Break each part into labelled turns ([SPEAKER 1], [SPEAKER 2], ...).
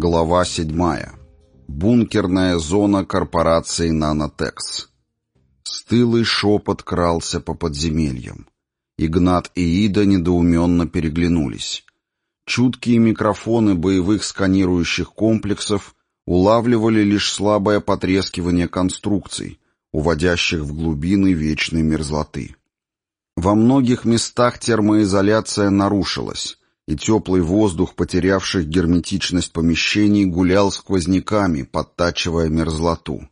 [SPEAKER 1] Глава 7. Бункерная зона корпорации «Нанотекс». Стылый шепот крался по подземельям. Игнат и Ида недоуменно переглянулись. Чуткие микрофоны боевых сканирующих комплексов улавливали лишь слабое потрескивание конструкций, уводящих в глубины вечной мерзлоты. Во многих местах термоизоляция нарушилась, и теплый воздух, потерявших герметичность помещений, гулял сквозняками, подтачивая мерзлоту.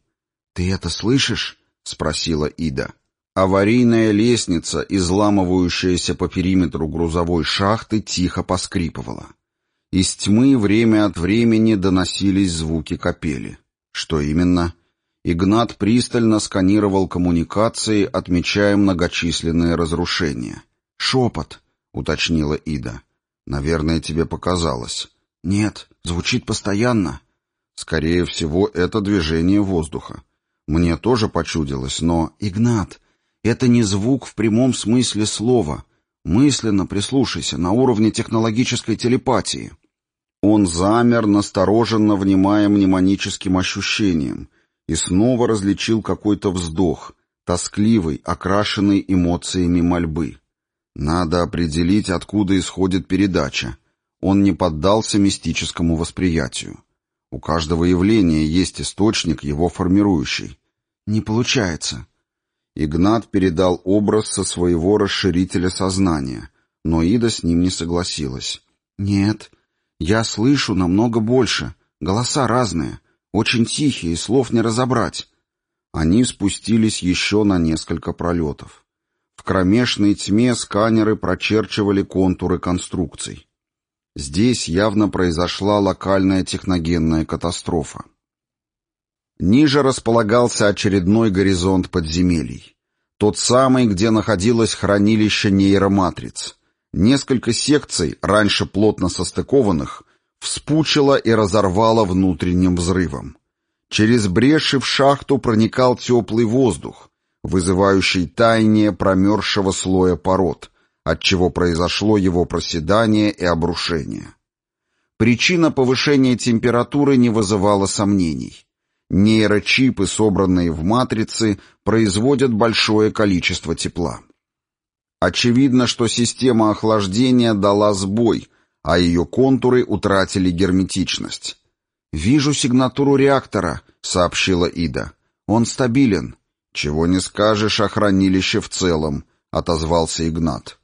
[SPEAKER 1] «Ты это слышишь?» — спросила Ида. Аварийная лестница, изламывающаяся по периметру грузовой шахты, тихо поскрипывала. Из тьмы время от времени доносились звуки капели. Что именно? Игнат пристально сканировал коммуникации, отмечая многочисленные разрушения. «Шепот», — уточнила Ида. Наверное, тебе показалось. Нет, звучит постоянно. Скорее всего, это движение воздуха. Мне тоже почудилось, но... Игнат, это не звук в прямом смысле слова. Мысленно прислушайся на уровне технологической телепатии. Он замер, настороженно внимая мнемоническим ощущением, и снова различил какой-то вздох, тоскливый, окрашенный эмоциями мольбы. Надо определить, откуда исходит передача. Он не поддался мистическому восприятию. У каждого явления есть источник, его формирующий. Не получается. Игнат передал образ со своего расширителя сознания, но Ида с ним не согласилась. «Нет, я слышу намного больше. Голоса разные, очень тихие, слов не разобрать». Они спустились еще на несколько пролетов. Кромешной тьме сканеры прочерчивали контуры конструкций. Здесь явно произошла локальная техногенная катастрофа. Ниже располагался очередной горизонт подземелий. Тот самый, где находилось хранилище нейроматриц. Несколько секций, раньше плотно состыкованных, вспучило и разорвало внутренним взрывом. Через бреши в шахту проникал теплый воздух, вызывающий таяние промерзшего слоя пород, отчего произошло его проседание и обрушение. Причина повышения температуры не вызывала сомнений. Нейрочипы, собранные в матрице, производят большое количество тепла. Очевидно, что система охлаждения дала сбой, а ее контуры утратили герметичность. «Вижу сигнатуру реактора», — сообщила Ида. «Он стабилен. «Чего не скажешь о хранилище в целом», — отозвался Игнат.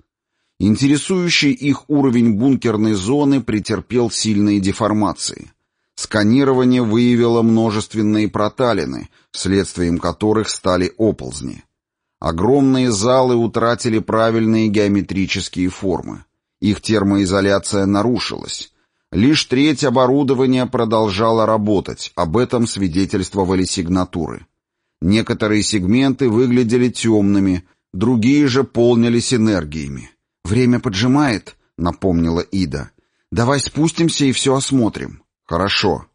[SPEAKER 1] Интересующий их уровень бункерной зоны претерпел сильные деформации. Сканирование выявило множественные проталины, следствием которых стали оползни. Огромные залы утратили правильные геометрические формы. Их термоизоляция нарушилась. Лишь треть оборудования продолжала работать, об этом свидетельствовали сигнатуры. Некоторые сегменты выглядели темными, другие же полнились энергиями. «Время поджимает», — напомнила Ида. «Давай спустимся и все осмотрим». «Хорошо».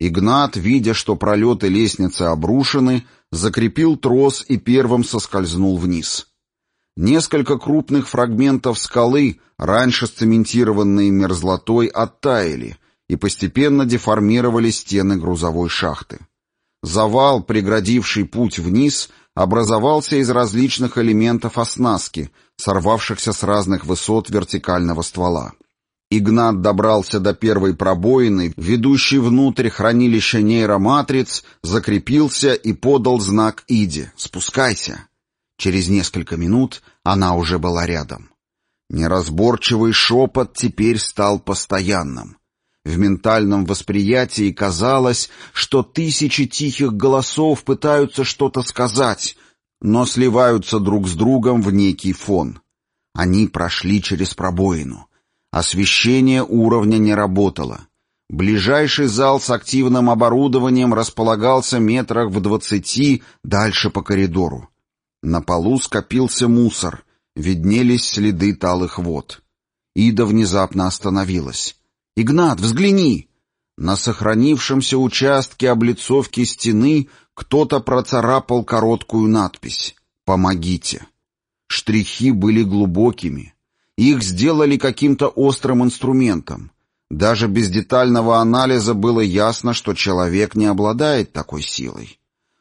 [SPEAKER 1] Игнат, видя, что пролеты лестницы обрушены, закрепил трос и первым соскользнул вниз. Несколько крупных фрагментов скалы, раньше сцементированные мерзлотой, оттаяли и постепенно деформировали стены грузовой шахты. Завал, преградивший путь вниз, образовался из различных элементов оснастки, сорвавшихся с разных высот вертикального ствола. Игнат добрался до первой пробоины, ведущей внутрь хранилища нейроматриц, закрепился и подал знак Иде «Спускайся». Через несколько минут она уже была рядом. Неразборчивый шепот теперь стал постоянным. В ментальном восприятии казалось, что тысячи тихих голосов пытаются что-то сказать, но сливаются друг с другом в некий фон. Они прошли через пробоину. Освещение уровня не работало. Ближайший зал с активным оборудованием располагался метрах в двадцати дальше по коридору. На полу скопился мусор, виднелись следы талых вод. Ида внезапно остановилась. «Игнат, взгляни!» На сохранившемся участке облицовки стены кто-то процарапал короткую надпись «Помогите». Штрихи были глубокими. Их сделали каким-то острым инструментом. Даже без детального анализа было ясно, что человек не обладает такой силой.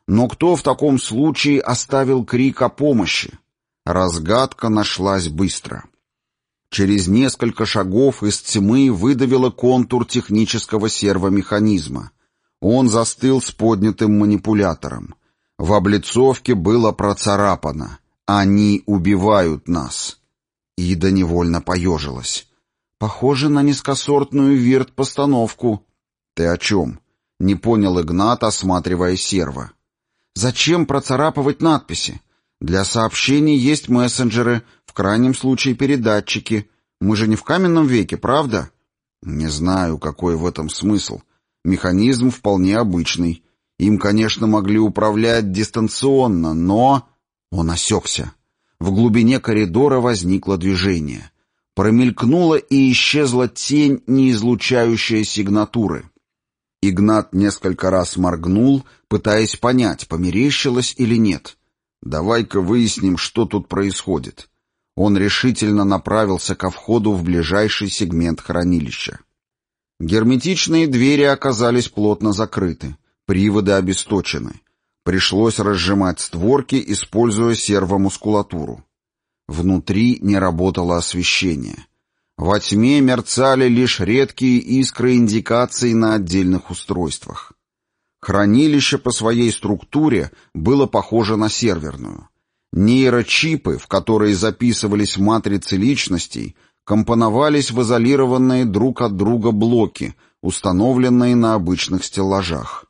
[SPEAKER 1] Но кто в таком случае оставил крик о помощи? Разгадка нашлась быстро. Через несколько шагов из тьмы выдавило контур технического сервомеханизма. Он застыл с поднятым манипулятором. В облицовке было процарапано. «Они убивают нас». Ида невольно поежилась. «Похоже на низкосортную вирт-постановку». «Ты о чем?» — не понял Игнат, осматривая серво. «Зачем процарапывать надписи? Для сообщений есть мессенджеры, в крайнем случае передатчики. Мы же не в каменном веке, правда?» «Не знаю, какой в этом смысл. Механизм вполне обычный. Им, конечно, могли управлять дистанционно, но...» Он осекся. В глубине коридора возникло движение. Промелькнула и исчезла тень, не излучающая сигнатуры. Игнат несколько раз моргнул, пытаясь понять, померещилось или нет. «Давай-ка выясним, что тут происходит». Он решительно направился ко входу в ближайший сегмент хранилища. Герметичные двери оказались плотно закрыты, приводы обесточены. Пришлось разжимать створки, используя сервомускулатуру. Внутри не работало освещение. Во тьме мерцали лишь редкие искры индикаций на отдельных устройствах. Хранилище по своей структуре было похоже на серверную. Нейрочипы, в которые записывались матрицы личностей, компоновались в изолированные друг от друга блоки, установленные на обычных стеллажах.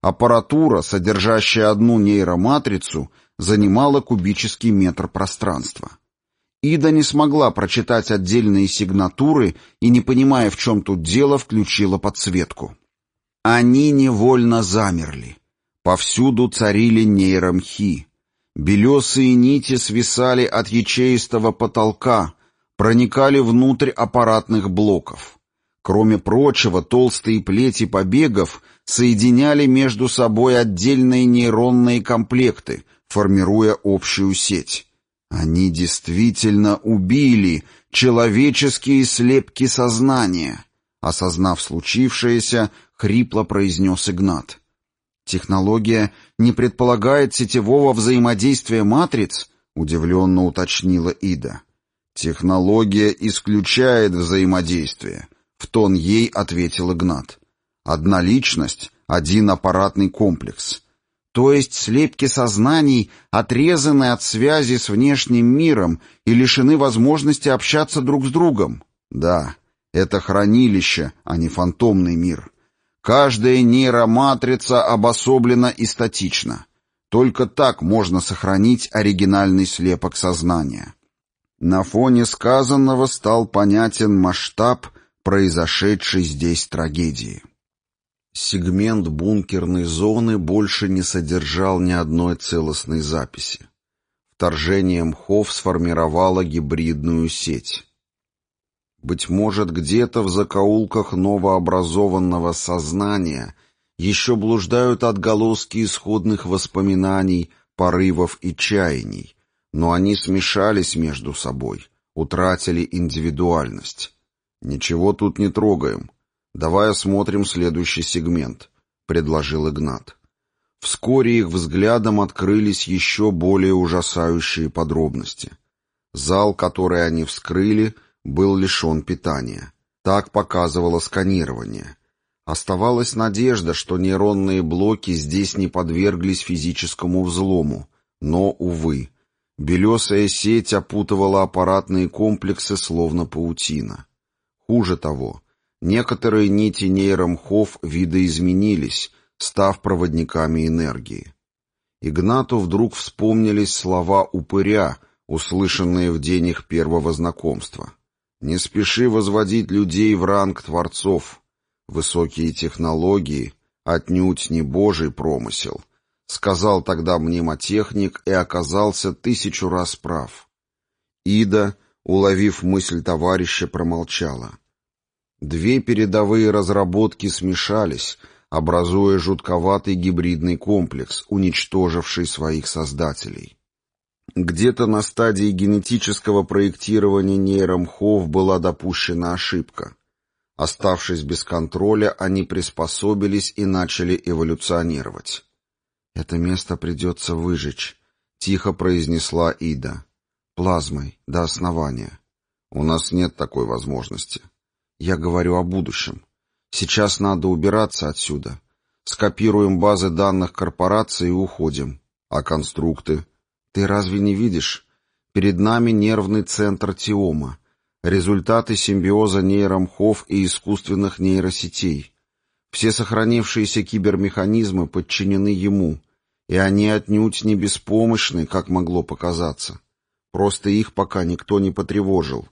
[SPEAKER 1] Аппаратура, содержащая одну нейроматрицу, занимала кубический метр пространства. Ида не смогла прочитать отдельные сигнатуры и, не понимая, в чем тут дело, включила подсветку. Они невольно замерли. Повсюду царили нейромхи. Белесые нити свисали от ячеистого потолка, проникали внутрь аппаратных блоков. Кроме прочего, толстые плети побегов соединяли между собой отдельные нейронные комплекты, формируя общую сеть. Они действительно убили человеческие слепки сознания. Осознав случившееся, хрипло произнес Игнат. Технология не предполагает сетевого взаимодействия матриц, удивленно уточнила Ида. Технология исключает взаимодействие, в тон ей ответил Игнат. Одна личность, один аппаратный комплекс. То есть слепки сознаний отрезаны от связи с внешним миром и лишены возможности общаться друг с другом. Да, это хранилище, а не фантомный мир. Каждая нейроматрица обособлена и статична. Только так можно сохранить оригинальный слепок сознания. На фоне сказанного стал понятен масштаб произошедшей здесь трагедии. Сегмент бункерной зоны больше не содержал ни одной целостной записи. Вторжение мхов сформировало гибридную сеть. Быть может, где-то в закоулках новообразованного сознания еще блуждают отголоски исходных воспоминаний, порывов и чаяний, но они смешались между собой, утратили индивидуальность. «Ничего тут не трогаем», «Давай осмотрим следующий сегмент», — предложил Игнат. Вскоре их взглядом открылись еще более ужасающие подробности. Зал, который они вскрыли, был лишен питания. Так показывало сканирование. Оставалась надежда, что нейронные блоки здесь не подверглись физическому взлому, но, увы, белесая сеть опутывала аппаратные комплексы словно паутина. Хуже того, Некоторые нити нейромхов видоизменились, став проводниками энергии. Игнату вдруг вспомнились слова упыря, услышанные в день их первого знакомства. «Не спеши возводить людей в ранг творцов. Высокие технологии — отнюдь не божий промысел», — сказал тогда мнемотехник и оказался тысячу раз прав. Ида, уловив мысль товарища, промолчала. Две передовые разработки смешались, образуя жутковатый гибридный комплекс, уничтоживший своих создателей. Где-то на стадии генетического проектирования нейромхов была допущена ошибка. Оставшись без контроля, они приспособились и начали эволюционировать. «Это место придется выжечь», — тихо произнесла Ида. «Плазмой, до основания. У нас нет такой возможности. Я говорю о будущем. Сейчас надо убираться отсюда. Скопируем базы данных корпорации и уходим. А конструкты? Ты разве не видишь? Перед нами нервный центр Тиома. Результаты симбиоза нейромхов и искусственных нейросетей. Все сохранившиеся кибермеханизмы подчинены ему, и они отнюдь не беспомощны, как могло показаться. Просто их пока никто не потревожил.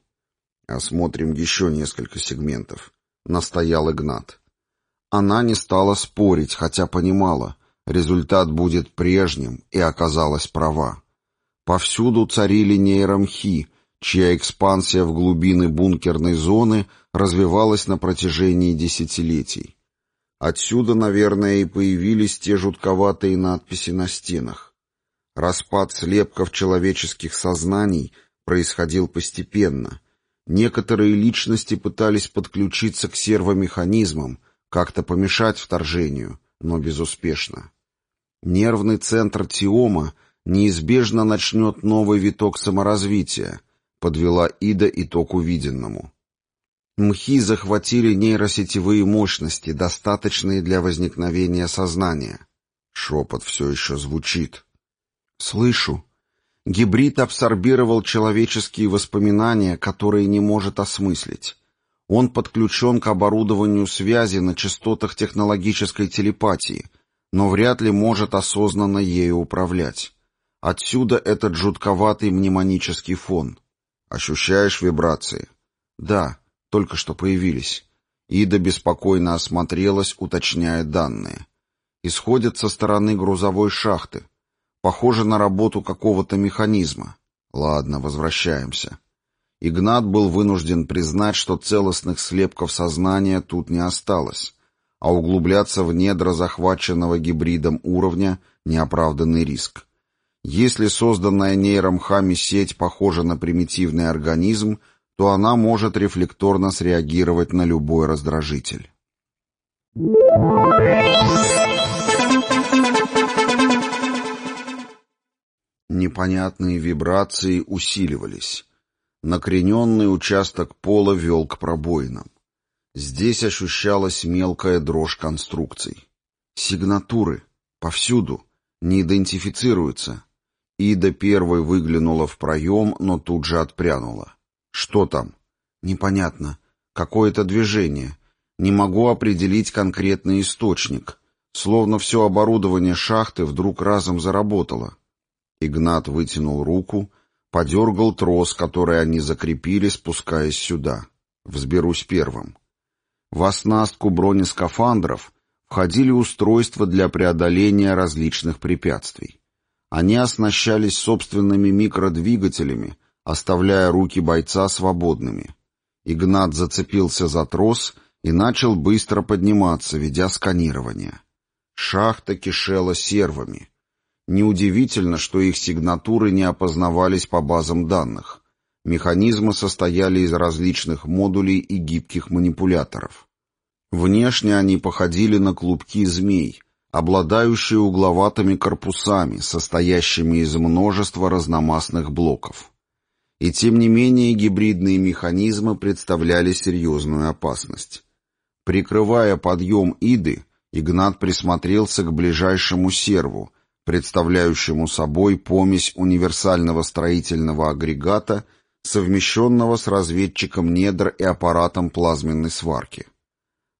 [SPEAKER 1] Осмотрим еще несколько сегментов, настоял Игнат. Она не стала спорить, хотя понимала, результат будет прежним, и оказалась права. Повсюду царили нейромхи, чья экспансия в глубины бункерной зоны развивалась на протяжении десятилетий. Отсюда, наверное, и появились те жутковатые надписи на стенах. Распад слепков человеческих сознаний происходил постепенно. Некоторые личности пытались подключиться к сервомеханизмам, как-то помешать вторжению, но безуспешно. Нервный центр Тиома неизбежно начнет новый виток саморазвития, подвела Ида итог увиденному. Мхи захватили нейросетевые мощности, достаточные для возникновения сознания. Шепот все еще звучит. Слышу. Гибрид абсорбировал человеческие воспоминания, которые не может осмыслить. Он подключен к оборудованию связи на частотах технологической телепатии, но вряд ли может осознанно ею управлять. Отсюда этот жутковатый мнемонический фон. Ощущаешь вибрации? Да только что появились. Ида беспокойно осмотрелась, уточняя данные. Исходят со стороны грузовой шахты. Похоже на работу какого-то механизма. Ладно, возвращаемся. Игнат был вынужден признать, что целостных слепков сознания тут не осталось, а углубляться в недра захваченного гибридом уровня — неоправданный риск. Если созданная нейромхами сеть похожа на примитивный организм — то она может рефлекторно среагировать на любой раздражитель. Непонятные вибрации усиливались. Накрененный участок пола вел к пробоинам. Здесь ощущалась мелкая дрожь конструкций. Сигнатуры. Повсюду. Не идентифицируются. Ида первой выглянула в проем, но тут же отпрянула. Что там? Непонятно. Какое-то движение. Не могу определить конкретный источник. Словно все оборудование шахты вдруг разом заработало. Игнат вытянул руку, подергал трос, который они закрепили, спускаясь сюда. Взберусь первым. В оснастку бронескафандров входили устройства для преодоления различных препятствий. Они оснащались собственными микродвигателями, оставляя руки бойца свободными. Игнат зацепился за трос и начал быстро подниматься, ведя сканирование. Шахта кишела сервами. Неудивительно, что их сигнатуры не опознавались по базам данных. Механизмы состояли из различных модулей и гибких манипуляторов. Внешне они походили на клубки змей, обладающие угловатыми корпусами, состоящими из множества разномастных блоков. И тем не менее гибридные механизмы представляли серьезную опасность. Прикрывая подъем Иды, Игнат присмотрелся к ближайшему серву, представляющему собой помесь универсального строительного агрегата, совмещенного с разведчиком недр и аппаратом плазменной сварки.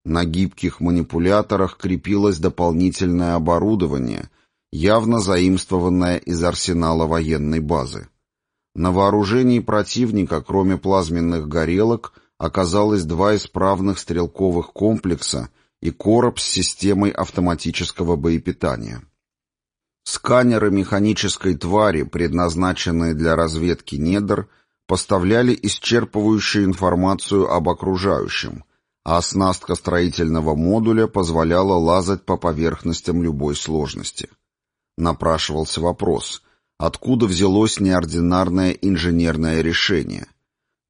[SPEAKER 1] На гибких манипуляторах крепилось дополнительное оборудование, явно заимствованное из арсенала военной базы. На вооружении противника, кроме плазменных горелок, оказалось два исправных стрелковых комплекса и короб с системой автоматического боепитания. Сканеры механической твари, предназначенные для разведки недр, поставляли исчерпывающую информацию об окружающем, а оснастка строительного модуля позволяла лазать по поверхностям любой сложности. Напрашивался вопрос, Откуда взялось неординарное инженерное решение?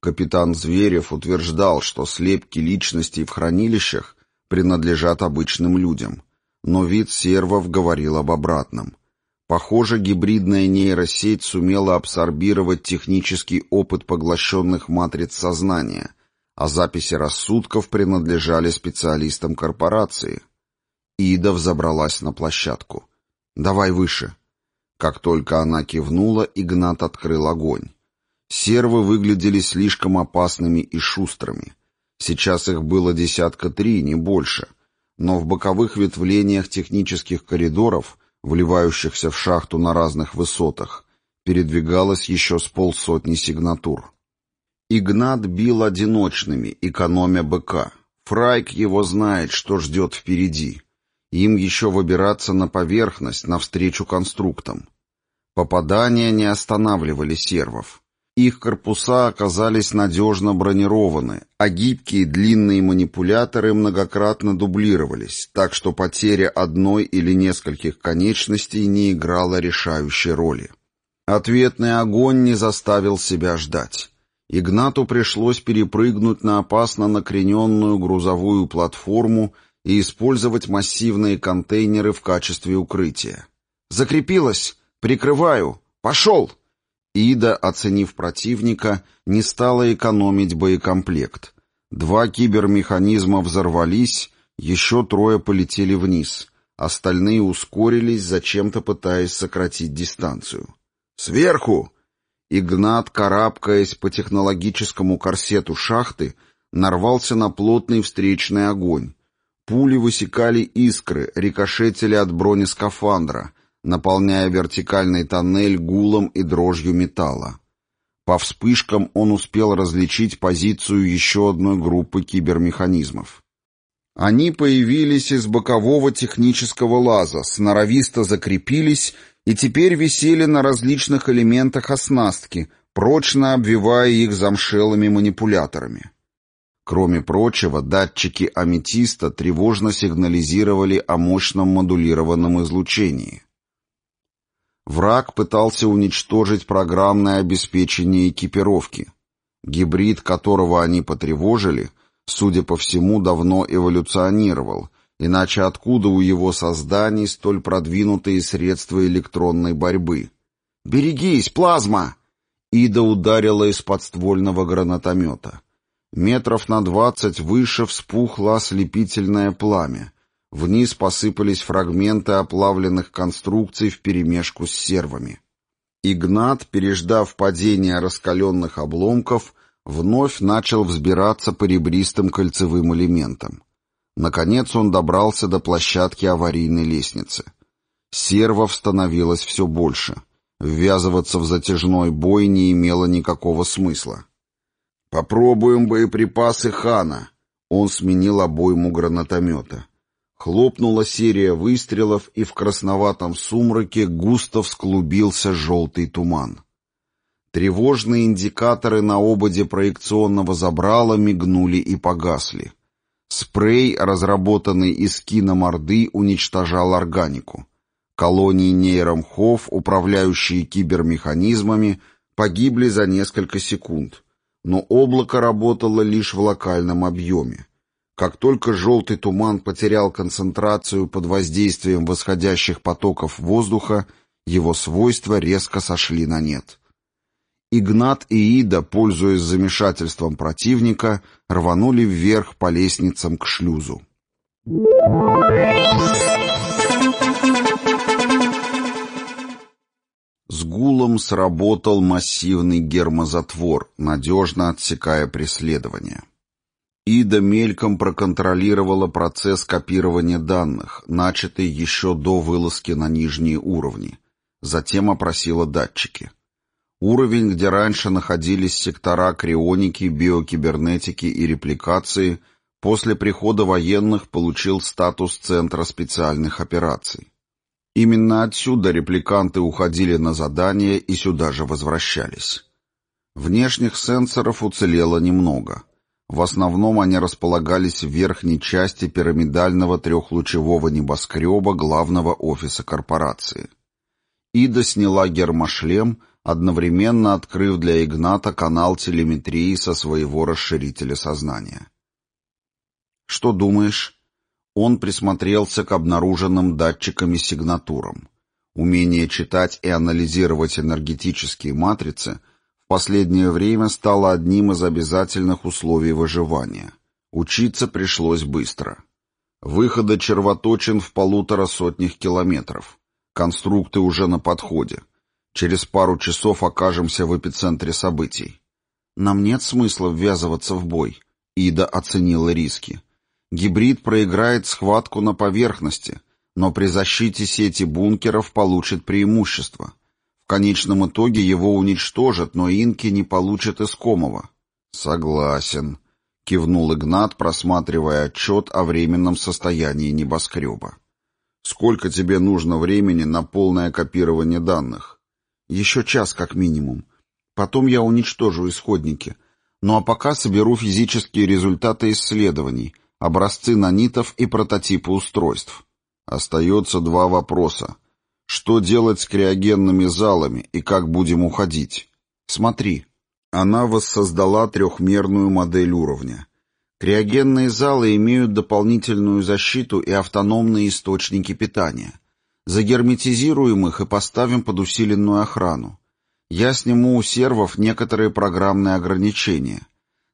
[SPEAKER 1] Капитан Зверев утверждал, что слепки личностей в хранилищах принадлежат обычным людям, но вид сервов говорил об обратном. Похоже, гибридная нейросеть сумела абсорбировать технический опыт поглощенных матриц сознания, а записи рассудков принадлежали специалистам корпорации. Ида взобралась на площадку. «Давай выше». Как только она кивнула, Игнат открыл огонь. Сервы выглядели слишком опасными и шустрыми. Сейчас их было десятка три, не больше. Но в боковых ветвлениях технических коридоров, вливающихся в шахту на разных высотах, передвигалось еще с полсотни сигнатур. Игнат бил одиночными, экономя БК. Фрайк его знает, что ждет впереди. Им еще выбираться на поверхность, навстречу конструктам. Попадания не останавливали сервов. Их корпуса оказались надежно бронированы, а гибкие длинные манипуляторы многократно дублировались, так что потеря одной или нескольких конечностей не играла решающей роли. Ответный огонь не заставил себя ждать. Игнату пришлось перепрыгнуть на опасно накрененную грузовую платформу и использовать массивные контейнеры в качестве укрытия. «Закрепилась! Прикрываю! Пошел!» Ида, оценив противника, не стала экономить боекомплект. Два кибермеханизма взорвались, еще трое полетели вниз. Остальные ускорились, зачем-то пытаясь сократить дистанцию. «Сверху!» Игнат, карабкаясь по технологическому корсету шахты, нарвался на плотный встречный огонь. Пули высекали искры, рикошетили от бронескафандра, наполняя вертикальный тоннель гулом и дрожью металла. По вспышкам он успел различить позицию еще одной группы кибермеханизмов. Они появились из бокового технического лаза, сноровисто закрепились и теперь висели на различных элементах оснастки, прочно обвивая их замшелыми манипуляторами. Кроме прочего, датчики аметиста тревожно сигнализировали о мощном модулированном излучении. Враг пытался уничтожить программное обеспечение экипировки. Гибрид, которого они потревожили, судя по всему, давно эволюционировал, иначе откуда у его созданий столь продвинутые средства электронной борьбы? «Берегись, плазма!» Ида ударила из подствольного гранатомета. Метров на двадцать выше вспухло ослепительное пламя. Вниз посыпались фрагменты оплавленных конструкций вперемешку с сервами. Игнат, переждав падение раскаленных обломков, вновь начал взбираться по ребристым кольцевым элементам. Наконец он добрался до площадки аварийной лестницы. Сервов становилось все больше. Ввязываться в затяжной бой не имело никакого смысла. «Попробуем боеприпасы Хана». Он сменил обойму гранатомета. Хлопнула серия выстрелов, и в красноватом сумраке густо всклубился желтый туман. Тревожные индикаторы на ободе проекционного забрала мигнули и погасли. Спрей, разработанный из киноморды, уничтожал органику. Колонии нейромхов, управляющие кибермеханизмами, погибли за несколько секунд. Но облако работало лишь в локальном объеме. Как только желтый туман потерял концентрацию под воздействием восходящих потоков воздуха, его свойства резко сошли на нет. Игнат и Ида, пользуясь замешательством противника, рванули вверх по лестницам к шлюзу. С гулом сработал массивный гермозатвор, надежно отсекая преследование. Ида мельком проконтролировала процесс копирования данных, начатый еще до вылазки на нижние уровни. Затем опросила датчики. Уровень, где раньше находились сектора крионики, биокибернетики и репликации, после прихода военных получил статус Центра специальных операций. Именно отсюда репликанты уходили на задания и сюда же возвращались. Внешних сенсоров уцелело немного — в основном они располагались в верхней части пирамидального трехлучевого небоскреба главного офиса корпорации. Ида сняла гермошлем, одновременно открыв для Игната канал телеметрии со своего расширителя сознания. «Что думаешь?» Он присмотрелся к обнаруженным датчиками сигнатурам. Умение читать и анализировать энергетические матрицы в последнее время стало одним из обязательных условий выживания. Учиться пришлось быстро. Выхода червоточин в полутора сотнях километров. Конструкты уже на подходе. Через пару часов окажемся в эпицентре событий. Нам нет смысла ввязываться в бой. Ида оценила риски. Гибрид проиграет схватку на поверхности, но при защите сети бункеров получит преимущество. В конечном итоге его уничтожат, но инки не получат искомого. Согласен, кивнул Игнат, просматривая отчет о временном состоянии небоскреба. Сколько тебе нужно времени на полное копирование данных? Еще час как минимум. Потом я уничтожу исходники. Ну а пока соберу физические результаты исследований, образцы нанитов и прототипы устройств. Остается два вопроса. Что делать с криогенными залами и как будем уходить? Смотри. Она воссоздала трехмерную модель уровня. Криогенные залы имеют дополнительную защиту и автономные источники питания. Загерметизируем их и поставим под усиленную охрану. Я сниму у сервов некоторые программные ограничения.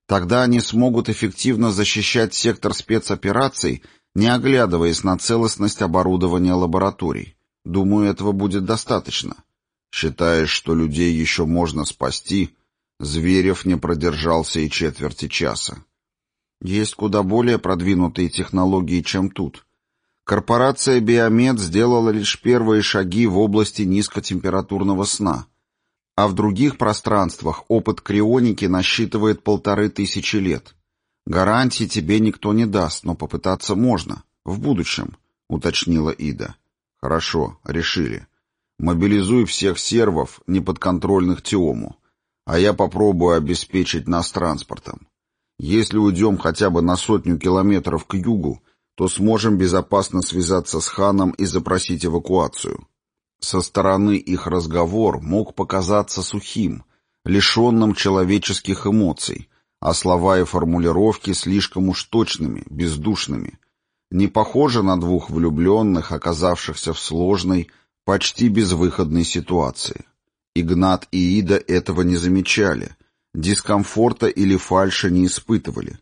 [SPEAKER 1] Тогда они смогут эффективно защищать сектор спецопераций не оглядываясь на целостность оборудования лабораторий. Думаю, этого будет достаточно. Считаешь, что людей еще можно спасти? Зверев не продержался и четверти часа. Есть куда более продвинутые технологии, чем тут. Корпорация «Биомед» сделала лишь первые шаги в области низкотемпературного сна, а в других пространствах опыт крионики насчитывает полторы тысячи лет. «Гарантии тебе никто не даст, но попытаться можно. В будущем», — уточнила Ида. «Хорошо, решили. Мобилизуй всех сервов, неподконтрольных Теому, а я попробую обеспечить нас транспортом. Если уйдем хотя бы на сотню километров к югу, то сможем безопасно связаться с ханом и запросить эвакуацию». Со стороны их разговор мог показаться сухим, лишенным человеческих эмоций, а слова и формулировки слишком уж точными, бездушными. Не похоже на двух влюбленных, оказавшихся в сложной, почти безвыходной ситуации. Игнат и Ида этого не замечали, дискомфорта или фальши не испытывали.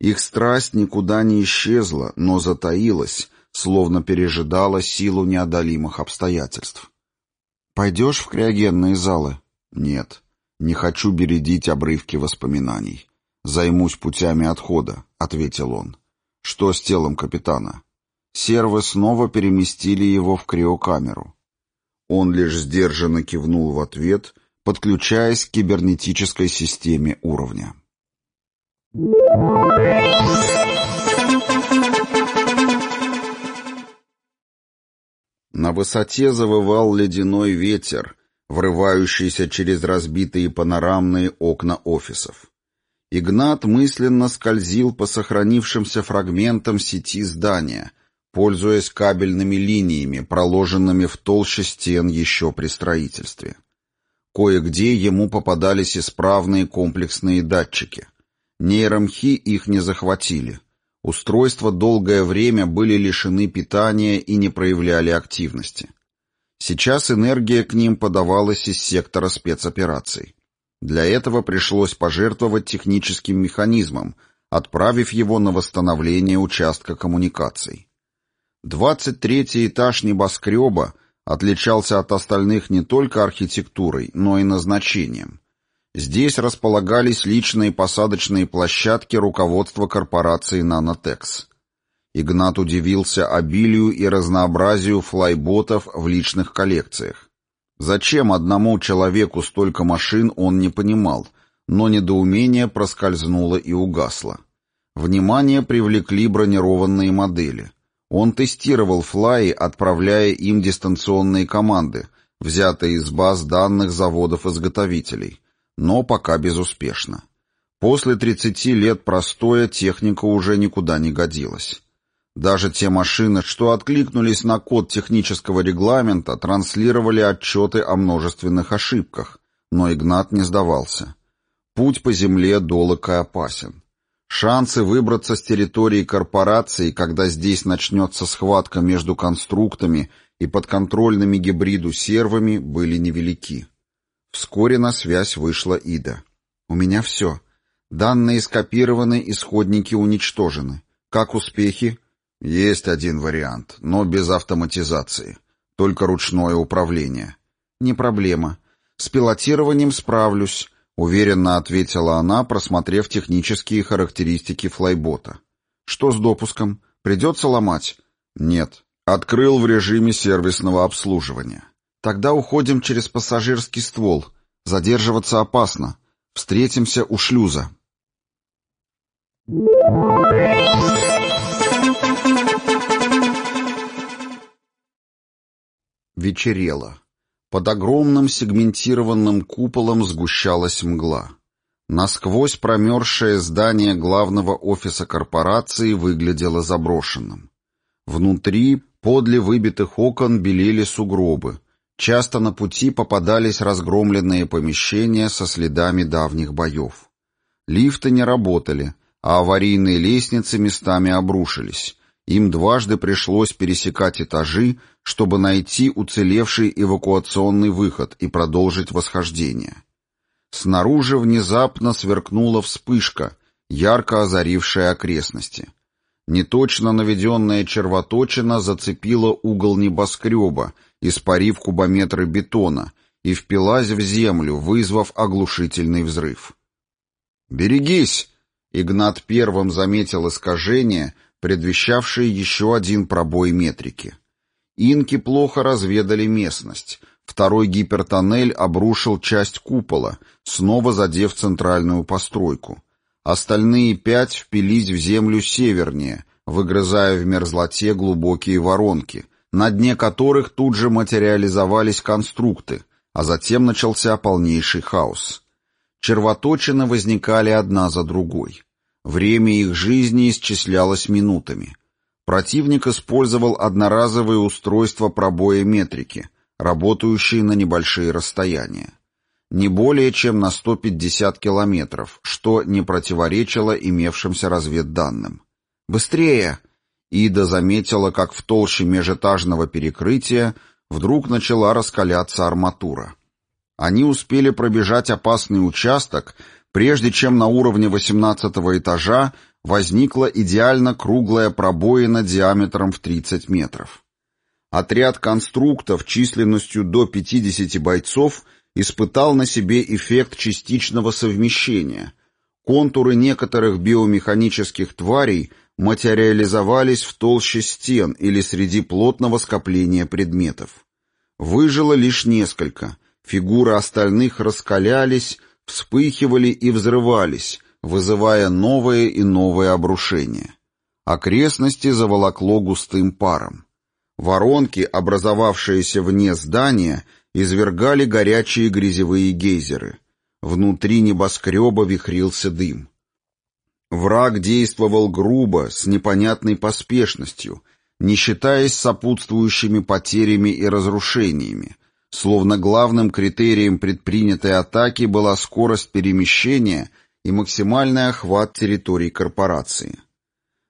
[SPEAKER 1] Их страсть никуда не исчезла, но затаилась, словно пережидала силу неодолимых обстоятельств. «Пойдешь в криогенные залы?» «Нет, не хочу бередить обрывки воспоминаний. «Займусь путями отхода», — ответил он. «Что с телом капитана?» Сервы снова переместили его в криокамеру. Он лишь сдержанно кивнул в ответ, подключаясь к кибернетической системе уровня. На высоте завывал ледяной ветер, врывающийся через разбитые панорамные окна офисов. Игнат мысленно скользил по сохранившимся фрагментам сети здания, пользуясь кабельными линиями, проложенными в толще стен еще при строительстве. Кое-где ему попадались исправные комплексные датчики. Нейромхи их не захватили. Устройства долгое время были лишены питания и не проявляли активности. Сейчас энергия к ним подавалась из сектора спецопераций. Для этого пришлось пожертвовать техническим механизмом, отправив его на восстановление участка коммуникаций. 23-й этаж небоскреба отличался от остальных не только архитектурой, но и назначением. Здесь располагались личные посадочные площадки руководства корпорации «Нанотекс». Игнат удивился обилию и разнообразию флайботов в личных коллекциях. Зачем одному человеку столько машин, он не понимал, но недоумение проскользнуло и угасло. Внимание привлекли бронированные модели. Он тестировал флаи, отправляя им дистанционные команды, взятые из баз данных заводов-изготовителей, но пока безуспешно. После 30 лет простоя техника уже никуда не годилась. Даже те машины, что откликнулись на код технического регламента, транслировали отчеты о множественных ошибках, но Игнат не сдавался. Путь по земле долог и опасен. Шансы выбраться с территории корпорации, когда здесь начнется схватка между конструктами и подконтрольными гибриду сервами, были невелики. Вскоре на связь вышла Ида. «У меня все. Данные скопированы, исходники уничтожены. Как успехи?» «Есть один вариант, но без автоматизации. Только ручное управление». «Не проблема. С пилотированием справлюсь», — уверенно ответила она, просмотрев технические характеристики флайбота. «Что с допуском? Придется ломать?» «Нет. Открыл в режиме сервисного обслуживания». «Тогда уходим через пассажирский ствол. Задерживаться опасно. Встретимся у шлюза». Вечерело. Под огромным сегментированным куполом сгущалась мгла. Насквозь промерзшее здание главного офиса корпорации выглядело заброшенным. Внутри, подле выбитых окон, белели сугробы. Часто на пути попадались разгромленные помещения со следами давних боев. Лифты не работали, а аварийные лестницы местами обрушились. Им дважды пришлось пересекать этажи, чтобы найти уцелевший эвакуационный выход и продолжить восхождение. Снаружи внезапно сверкнула вспышка, ярко озарившая окрестности. Неточно наведенная червоточина зацепила угол небоскреба, испарив кубометры бетона, и впилась в землю, вызвав оглушительный взрыв. «Берегись!» Игнат первым заметил искажение, предвещавшее еще один пробой метрики. Инки плохо разведали местность. Второй гипертоннель обрушил часть купола, снова задев центральную постройку. Остальные пять впились в землю севернее, выгрызая в мерзлоте глубокие воронки, на дне которых тут же материализовались конструкты, а затем начался полнейший хаос. Червоточины возникали одна за другой. Время их жизни исчислялось минутами. Противник использовал одноразовые устройства пробоя метрики, работающие на небольшие расстояния. Не более чем на 150 километров, что не противоречило имевшимся разведданным. «Быстрее!» Ида заметила, как в толще межэтажного перекрытия вдруг начала раскаляться арматура. Они успели пробежать опасный участок, прежде чем на уровне 18 этажа возникла идеально круглая пробоина диаметром в 30 метров. Отряд конструктов численностью до 50 бойцов испытал на себе эффект частичного совмещения. Контуры некоторых биомеханических тварей материализовались в толще стен или среди плотного скопления предметов. Выжило лишь несколько — Фигуры остальных раскалялись, вспыхивали и взрывались, вызывая новые и новые обрушения. Окрестности заволокло густым паром. Воронки, образовавшиеся вне здания, извергали горячие грязевые гейзеры. Внутри небоскреба вихрился дым. Враг действовал грубо, с непонятной поспешностью, не считаясь сопутствующими потерями и разрушениями, Словно главным критерием предпринятой атаки была скорость перемещения и максимальный охват территории корпорации.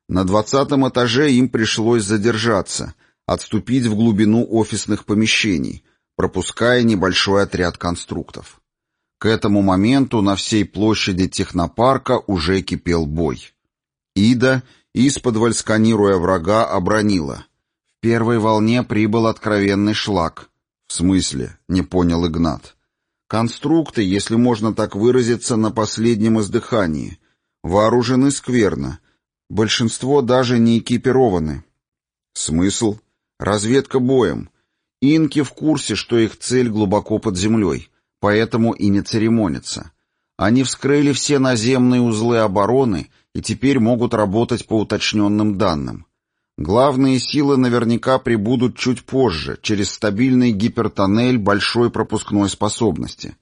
[SPEAKER 1] На двадцатом этаже им пришлось задержаться, отступить в глубину офисных помещений, пропуская небольшой отряд конструктов. К этому моменту на всей площади технопарка уже кипел бой. Ида, исподволь сканируя врага, обронила. В первой волне прибыл откровенный шлак. «В смысле?» — не понял Игнат. «Конструкты, если можно так выразиться, на последнем издыхании. Вооружены скверно. Большинство даже не экипированы». «Смысл?» «Разведка боем. Инки в курсе, что их цель глубоко под землей, поэтому и не церемонятся. Они вскрыли все наземные узлы обороны и теперь могут работать по уточненным данным. Главные силы наверняка прибудут чуть позже, через стабильный гипертоннель большой пропускной способности.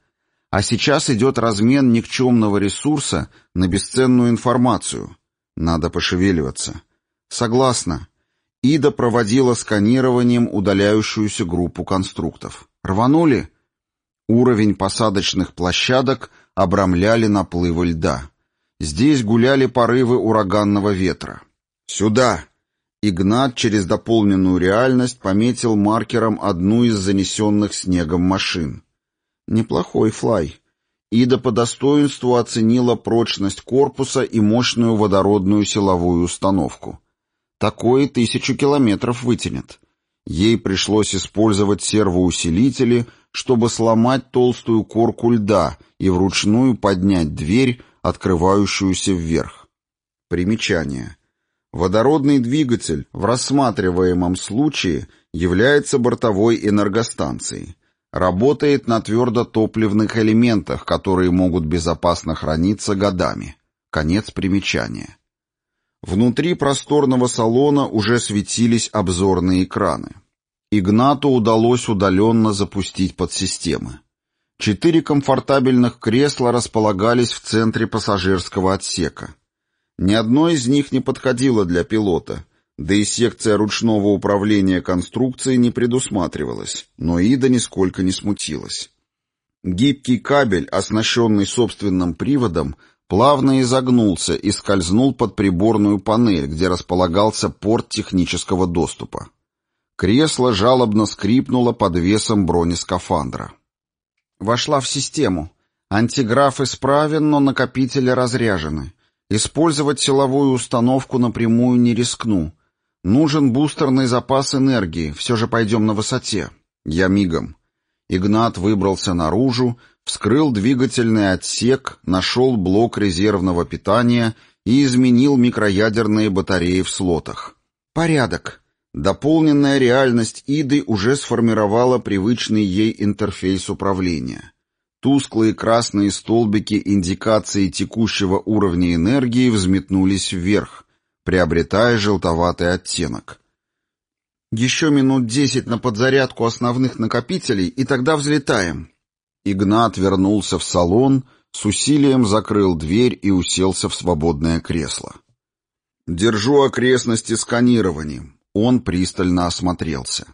[SPEAKER 1] А сейчас идет размен никчемного ресурса на бесценную информацию. Надо пошевеливаться. Согласна. Ида проводила сканированием удаляющуюся группу конструктов. Рванули? Уровень посадочных площадок обрамляли наплывы льда. Здесь гуляли порывы ураганного ветра. «Сюда!» Игнат через дополненную реальность пометил маркером одну из занесенных снегом машин. Неплохой флай. Ида по достоинству оценила прочность корпуса и мощную водородную силовую установку. Такое тысячу километров вытянет. Ей пришлось использовать сервоусилители, чтобы сломать толстую корку льда и вручную поднять дверь, открывающуюся вверх. Примечание. Водородный двигатель в рассматриваемом случае является бортовой энергостанцией. Работает на твердотопливных элементах, которые могут безопасно храниться годами. Конец примечания. Внутри просторного салона уже светились обзорные экраны. Игнату удалось удаленно запустить подсистемы. Четыре комфортабельных кресла располагались в центре пассажирского отсека. Ни одно из них не подходило для пилота, да и секция ручного управления конструкцией не предусматривалась, но Ида нисколько не смутилась. Гибкий кабель, оснащенный собственным приводом, плавно изогнулся и скользнул под приборную панель, где располагался порт технического доступа. Кресло жалобно скрипнуло под весом бронескафандра. Вошла в систему. Антиграф исправен, но накопители разряжены. Использовать силовую установку напрямую не рискну. Нужен бустерный запас энергии, все же пойдем на высоте. Я мигом. Игнат выбрался наружу, вскрыл двигательный отсек, нашел блок резервного питания и изменил микроядерные батареи в слотах. Порядок. Дополненная реальность Иды уже сформировала привычный ей интерфейс управления. Тусклые красные столбики индикации текущего уровня энергии взметнулись вверх, приобретая желтоватый оттенок. «Еще минут десять на подзарядку основных накопителей, и тогда взлетаем». Игнат вернулся в салон, с усилием закрыл дверь и уселся в свободное кресло. «Держу окрестности сканированием». Он пристально осмотрелся.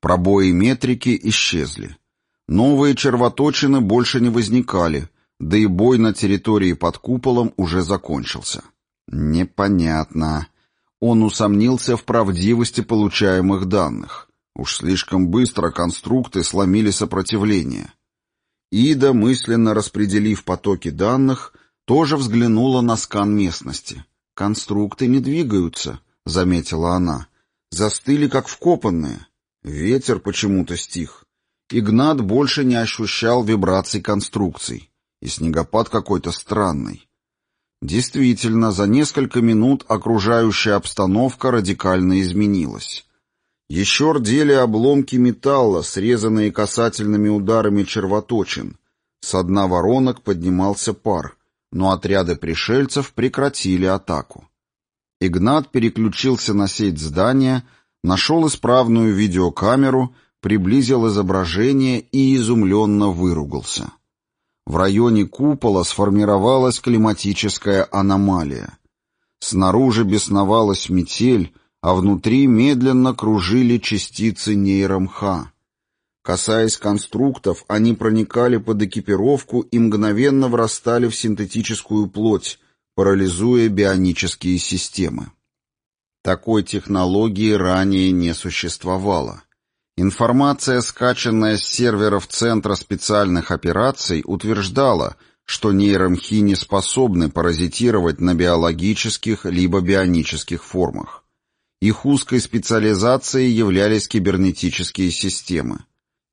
[SPEAKER 1] Пробои метрики исчезли. Новые червоточины больше не возникали, да и бой на территории под куполом уже закончился. Непонятно. Он усомнился в правдивости получаемых данных. Уж слишком быстро конструкты сломили сопротивление. Ида, мысленно распределив потоки данных, тоже взглянула на скан местности. «Конструкты не двигаются», — заметила она. «Застыли, как вкопанные. Ветер почему-то стих. Игнат больше не ощущал вибраций конструкций, и снегопад какой-то странный. Действительно, за несколько минут окружающая обстановка радикально изменилась. Еще рдели обломки металла, срезанные касательными ударами червоточин. С дна воронок поднимался пар, но отряды пришельцев прекратили атаку. Игнат переключился на сеть здания, нашел исправную видеокамеру — приблизил изображение и изумленно выругался. В районе купола сформировалась климатическая аномалия. Снаружи бесновалась метель, а внутри медленно кружили частицы нейромха. Касаясь конструктов, они проникали под экипировку и мгновенно врастали в синтетическую плоть, парализуя бионические системы. Такой технологии ранее не существовало. Информация, скачанная с серверов Центра специальных операций, утверждала, что нейромхи не способны паразитировать на биологических либо бионических формах. Их узкой специализацией являлись кибернетические системы.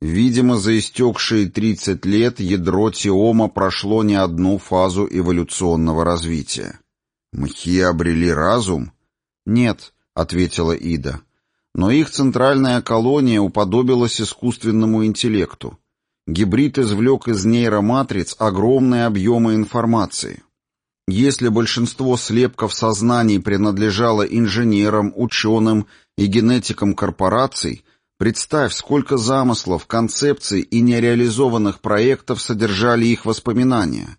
[SPEAKER 1] Видимо, за истекшие 30 лет ядро Тиома прошло не одну фазу эволюционного развития. «Мхи обрели разум?» «Нет», — ответила Ида. Но их центральная колония уподобилась искусственному интеллекту. Гибрид извлек из нейроматриц огромные объемы информации. Если большинство слепков сознаний принадлежало инженерам, ученым и генетикам корпораций, представь, сколько замыслов, концепций и нереализованных проектов содержали их воспоминания.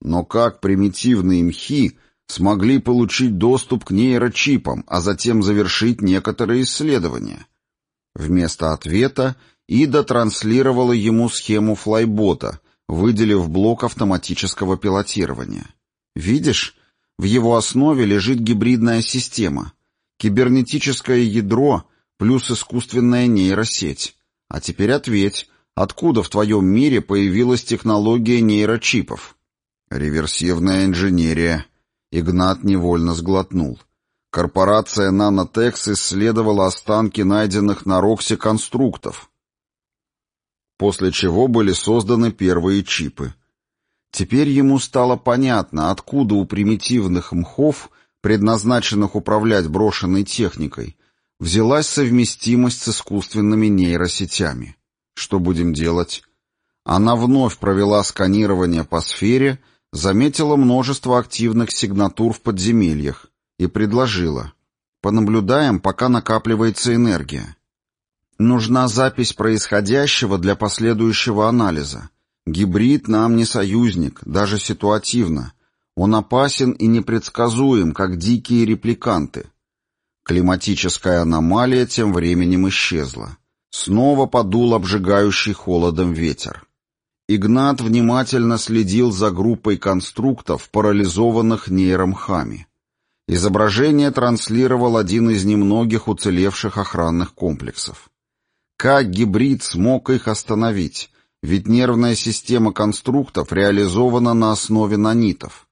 [SPEAKER 1] Но как примитивные мхи смогли получить доступ к нейрочипам, а затем завершить некоторые исследования? Вместо ответа Ида транслировала ему схему флайбота, выделив блок автоматического пилотирования. «Видишь, в его основе лежит гибридная система, кибернетическое ядро плюс искусственная нейросеть. А теперь ответь, откуда в твоем мире появилась технология нейрочипов?» «Реверсивная инженерия». Игнат невольно сглотнул. Корпорация «Нанотекс» исследовала останки найденных на Роксе конструктов, после чего были созданы первые чипы. Теперь ему стало понятно, откуда у примитивных мхов, предназначенных управлять брошенной техникой, взялась совместимость с искусственными нейросетями. Что будем делать? Она вновь провела сканирование по сфере, заметила множество активных сигнатур в подземельях, и предложила. Понаблюдаем, пока накапливается энергия. Нужна запись происходящего для последующего анализа. Гибрид нам не союзник, даже ситуативно. Он опасен и непредсказуем, как дикие репликанты. Климатическая аномалия тем временем исчезла. Снова подул обжигающий холодом ветер. Игнат внимательно следил за группой конструктов, парализованных нейромхами. Изображение транслировал один из немногих уцелевших охранных комплексов. Как гибрид смог их остановить? Ведь нервная система конструктов реализована на основе нанитов.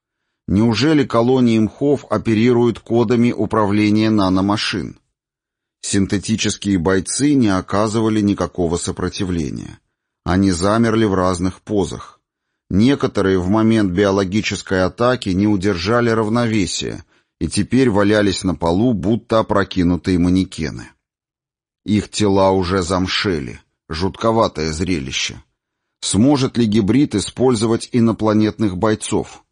[SPEAKER 1] Неужели колонии мхов оперируют кодами управления наномашин? Синтетические бойцы не оказывали никакого сопротивления. Они замерли в разных позах. Некоторые в момент биологической атаки не удержали равновесия и теперь валялись на полу, будто опрокинутые манекены. Их тела уже замшели. Жутковатое зрелище. Сможет ли гибрид использовать инопланетных бойцов?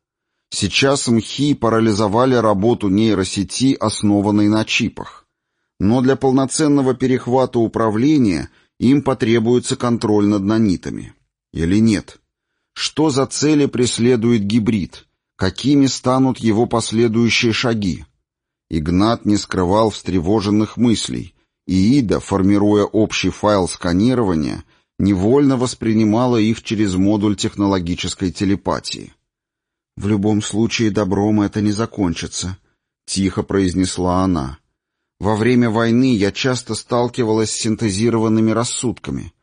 [SPEAKER 1] Сейчас МХИ парализовали работу нейросети, основанной на чипах. Но для полноценного перехвата управления им потребуется контроль над нанитами. Или нет? Что за цели преследует гибрид? Какими станут его последующие шаги? Игнат не скрывал встревоженных мыслей, и Ида, формируя общий файл сканирования, невольно воспринимала их через модуль технологической телепатии. «В любом случае добром это не закончится», — тихо произнесла она. «Во время войны я часто сталкивалась с синтезированными рассудками.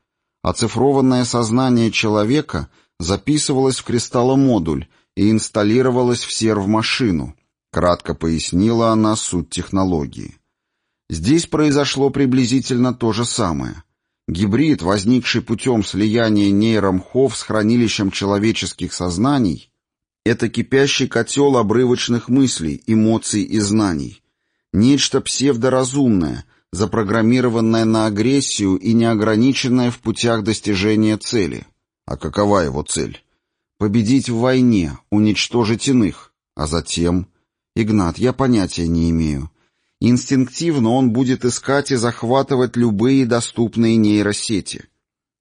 [SPEAKER 1] Оцифрованное сознание человека записывалось в кристалломодуль, и инсталлировалась в серв-машину. Кратко пояснила она суть технологии. Здесь произошло приблизительно то же самое. Гибрид, возникший путем слияния нейромхов с хранилищем человеческих сознаний, это кипящий котел обрывочных мыслей, эмоций и знаний. Нечто псевдоразумное, запрограммированное на агрессию и неограниченное в путях достижения цели. А какова его цель? Победить в войне, уничтожить иных. А затем... Игнат, я понятия не имею. Инстинктивно он будет искать и захватывать любые доступные нейросети.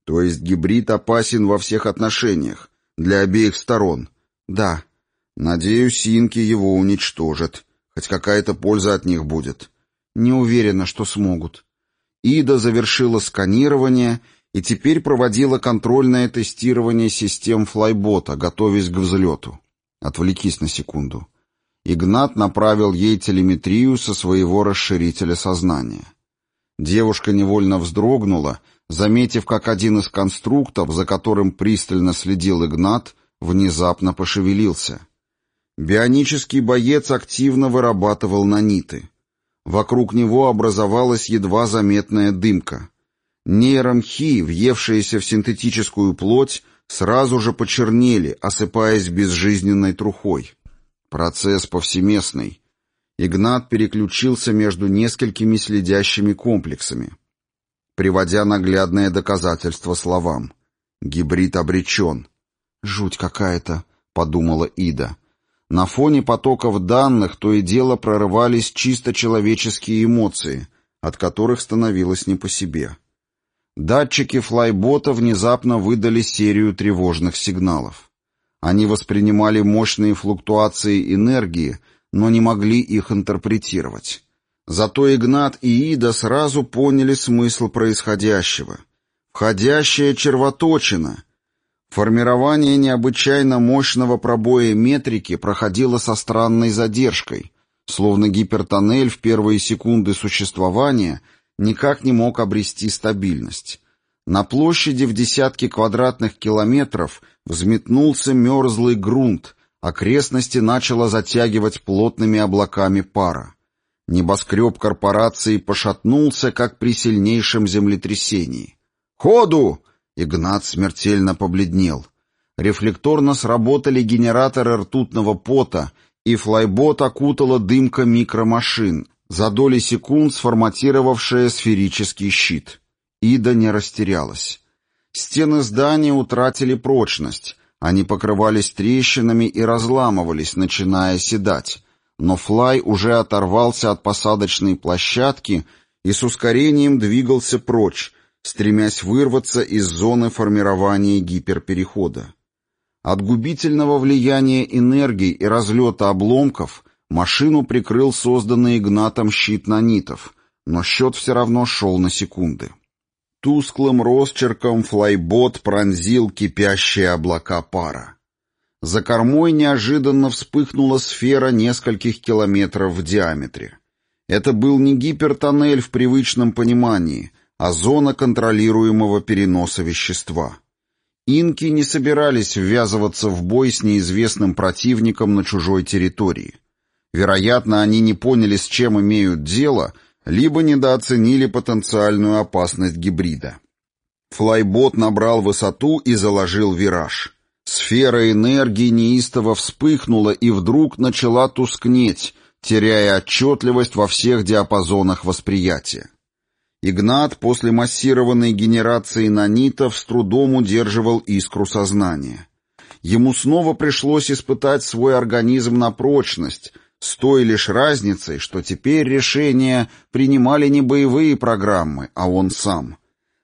[SPEAKER 1] То есть гибрид опасен во всех отношениях, для обеих сторон. Да. Надеюсь, синки его уничтожат. Хоть какая-то польза от них будет. Не уверена, что смогут. Ида завершила сканирование и теперь проводила контрольное тестирование систем флайбота, готовясь к взлету. Отвлекись на секунду. Игнат направил ей телеметрию со своего расширителя сознания. Девушка невольно вздрогнула, заметив, как один из конструктов, за которым пристально следил Игнат, внезапно пошевелился. Бионический боец активно вырабатывал наниты. Вокруг него образовалась едва заметная дымка. Нейромхи, въевшиеся в синтетическую плоть, сразу же почернели, осыпаясь безжизненной трухой. Процесс повсеместный. Игнат переключился между несколькими следящими комплексами, приводя наглядное доказательство словам. Гибрид обречен. «Жуть какая-то», — подумала Ида. На фоне потоков данных то и дело прорывались чисто человеческие эмоции, от которых становилось не по себе. Датчики флайбота внезапно выдали серию тревожных сигналов. Они воспринимали мощные флуктуации энергии, но не могли их интерпретировать. Зато Игнат и Ида сразу поняли смысл происходящего. В Ходящая червоточина. Формирование необычайно мощного пробоя метрики проходило со странной задержкой, словно гипертоннель в первые секунды существования никак не мог обрести стабильность. На площади в десятки квадратных километров взметнулся мерзлый грунт, окрестности начало затягивать плотными облаками пара. Небоскреб корпорации пошатнулся, как при сильнейшем землетрясении. «Ходу!» — Игнат смертельно побледнел. Рефлекторно сработали генераторы ртутного пота, и флайбот окутала дымка микромашин, за доли секунд сформатировавшая сферический щит. Ида не растерялась. Стены здания утратили прочность, они покрывались трещинами и разламывались, начиная седать. Но Флай уже оторвался от посадочной площадки и с ускорением двигался прочь, стремясь вырваться из зоны формирования гиперперехода. От губительного влияния энергии и разлета обломков машину прикрыл созданный Игнатом щит нанитов, но счет все равно шел на секунды. Тусклым росчерком флайбот пронзил кипящие облака пара. За кормой неожиданно вспыхнула сфера нескольких километров в диаметре. Это был не гипертоннель в привычном понимании, а зона контролируемого переноса вещества. Инки не собирались ввязываться в бой с неизвестным противником на чужой территории. Вероятно, они не поняли, с чем имеют дело — либо недооценили потенциальную опасность гибрида. Флайбот набрал высоту и заложил вираж. Сфера энергии неистово вспыхнула и вдруг начала тускнеть, теряя отчетливость во всех диапазонах восприятия. Игнат после массированной генерации нанитов с трудом удерживал искру сознания. Ему снова пришлось испытать свой организм на прочность — с той лишь разницей, что теперь решения принимали не боевые программы, а он сам.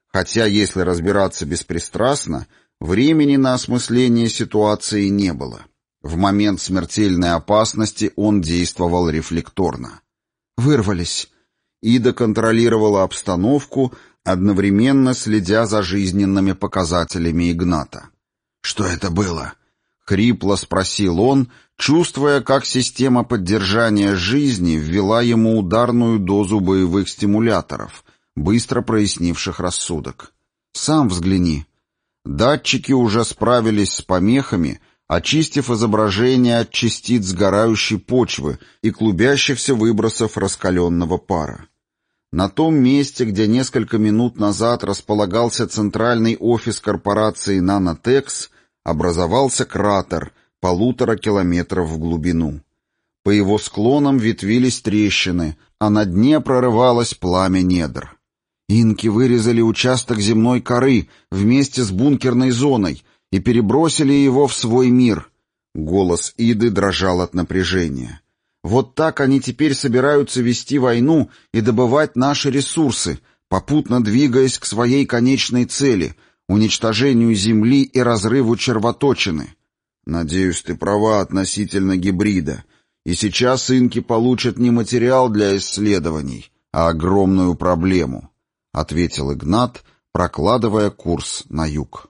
[SPEAKER 1] Хотя, если разбираться беспристрастно, времени на осмысление ситуации не было. В момент смертельной опасности он действовал рефлекторно. Вырвались. Ида контролировала обстановку, одновременно следя за жизненными показателями Игната. «Что это было?» — хрипло спросил он, чувствуя, как система поддержания жизни ввела ему ударную дозу боевых стимуляторов, быстро прояснивших рассудок. «Сам взгляни». Датчики уже справились с помехами, очистив изображение от частиц сгорающей почвы и клубящихся выбросов раскаленного пара. На том месте, где несколько минут назад располагался центральный офис корпорации «Нанотекс», образовался кратер полутора километров в глубину. По его склонам ветвились трещины, а на дне прорывалось пламя недр. Инки вырезали участок земной коры вместе с бункерной зоной и перебросили его в свой мир. Голос Иды дрожал от напряжения. Вот так они теперь собираются вести войну и добывать наши ресурсы, попутно двигаясь к своей конечной цели — уничтожению Земли и разрыву червоточины. Надеюсь, ты права относительно гибрида. И сейчас инки получат не материал для исследований, а огромную проблему, — ответил Игнат, прокладывая курс на юг.